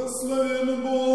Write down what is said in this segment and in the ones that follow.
Благословен Бог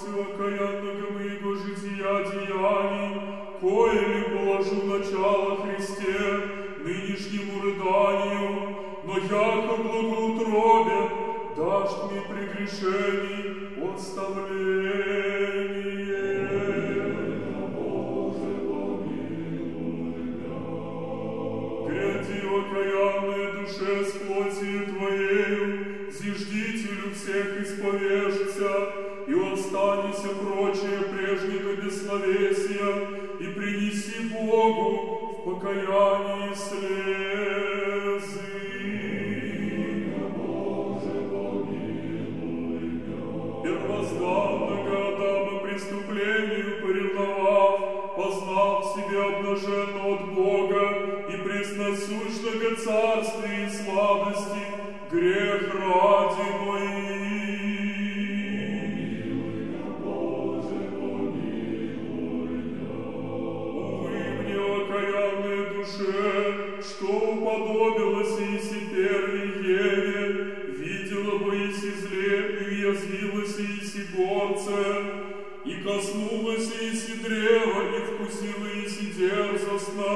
плакать о окаянного моего жития деяний, кое ли положу начало Христе, нынешнему рыданию, но яко благоутробе дашь мне прегрешений отставление. Останься прочее прежнего бессловесия, и принеси Богу в покаянии слезы. Первозданного Адама преступлению поревновав, познав себе обнаженно от Бога и пресносущного царствия и сладости, грех ради моих. Горце, и коснулась Иси древа, и вкусила Иси дерзостно,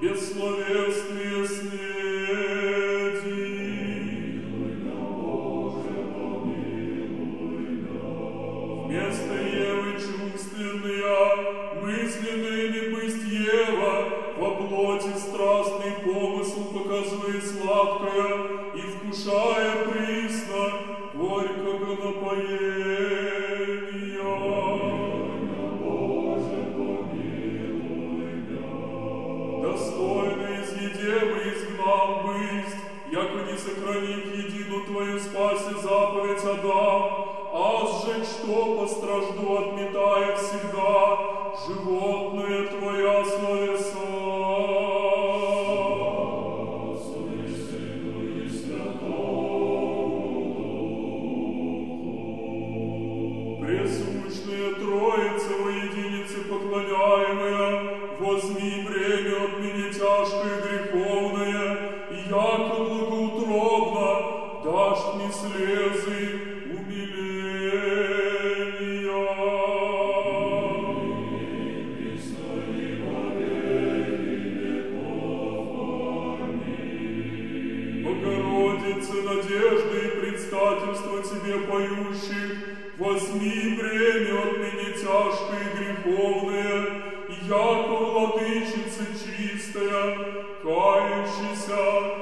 бессловесные снеди. Вместо Евы чувственная, мысленными быть Ева, во страстный помысл показывает сладкое и вкушая что постражду, отметая всегда животное Твоя словеса. Возьми бремя от меня тяжкое греховное, возьми бремя от меня тяжкое и греховное, яко владычица чистая, кающийся,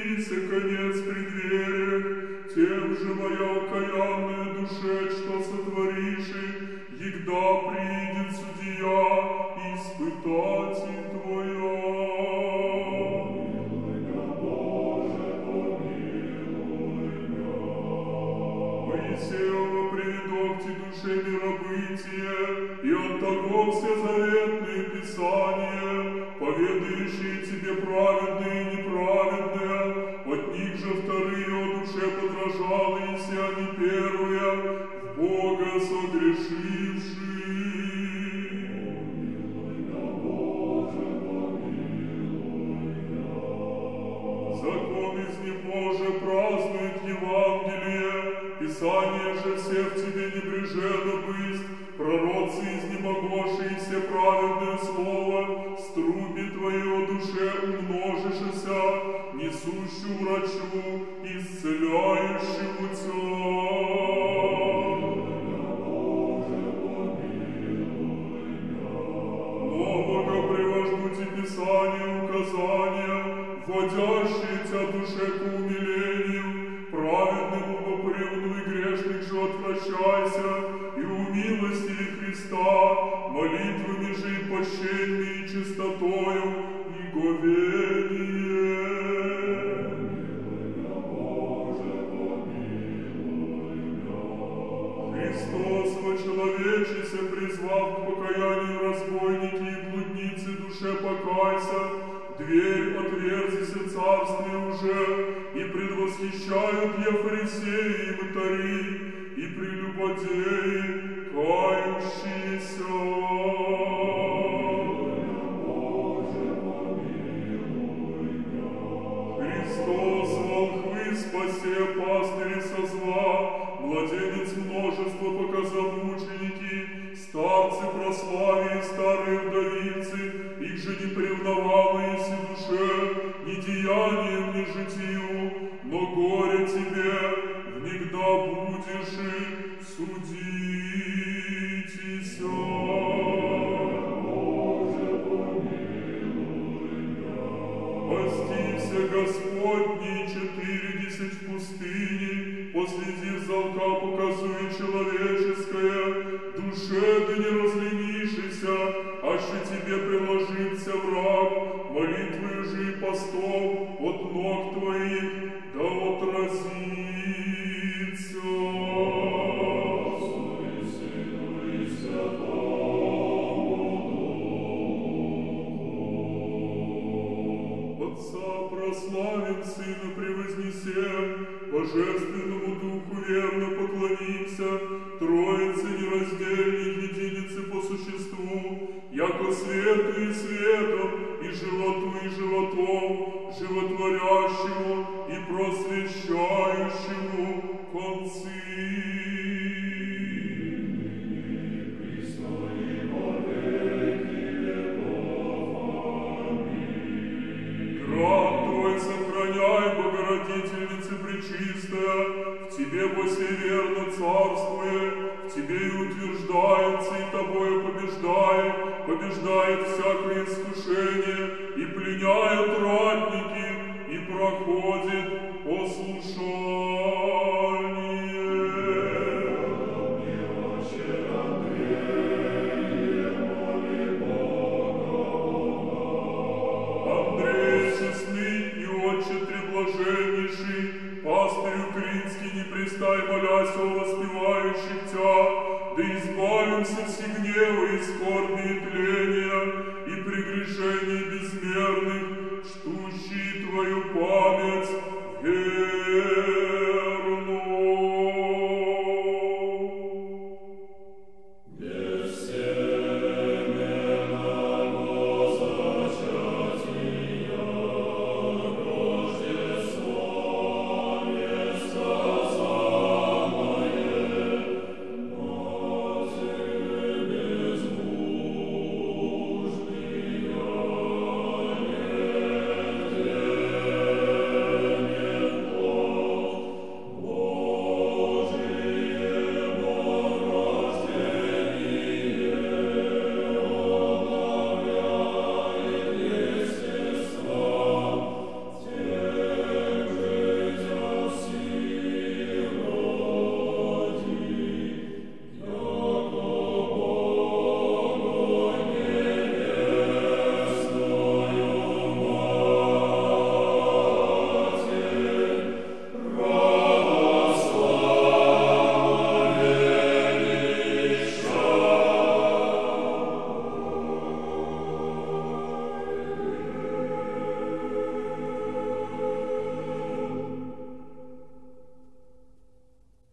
умертвися, конец преддвериях, тем же моя окаянная душе, что сотвориши, егда придет судья, испытатель Твоя. Моисеева приведок ти душе миробытие, и от того все заветные писания, поведающие тебе праведные Закон из него же празднует Евангелие, Писание же всех тебе небрежено быть, пророцы изнемогошие все праведное слово, струби твои о душе умножишься, несущую врачу, исцеляющему тебя. Же отвращайся, и милости Христа, молитвами же и чистотою, и говение. Христос, вочеловечися, призвав к покаянию разбойники и блудницы, душе покайся, дверь отверзися царствие уже, и предвосхищают я фарисеи и мытари, и прелюбодеи, кающиеся. Христос, волхвы, спасе, пастыри со зла, младенец множество показал мученики, старцы прославили старые вдовицы, их же не превновало еси душе, ни деянием, ни житию, четыредесять в пустыне, последи залка показуя прославим, Сына превознесем, Божественному Духу верно поклонимся, Троице нераздельной единице по существу, яко свету и светом, и животу и животом, животворящему и просвещающему концы. Пленяет ратники, и проходит послушание. Андрей честный и отче треблаженнейший, пастырь украинский, не пристай, молясь о воспевающих Тя, да избавимся все гнева и скорби и тления,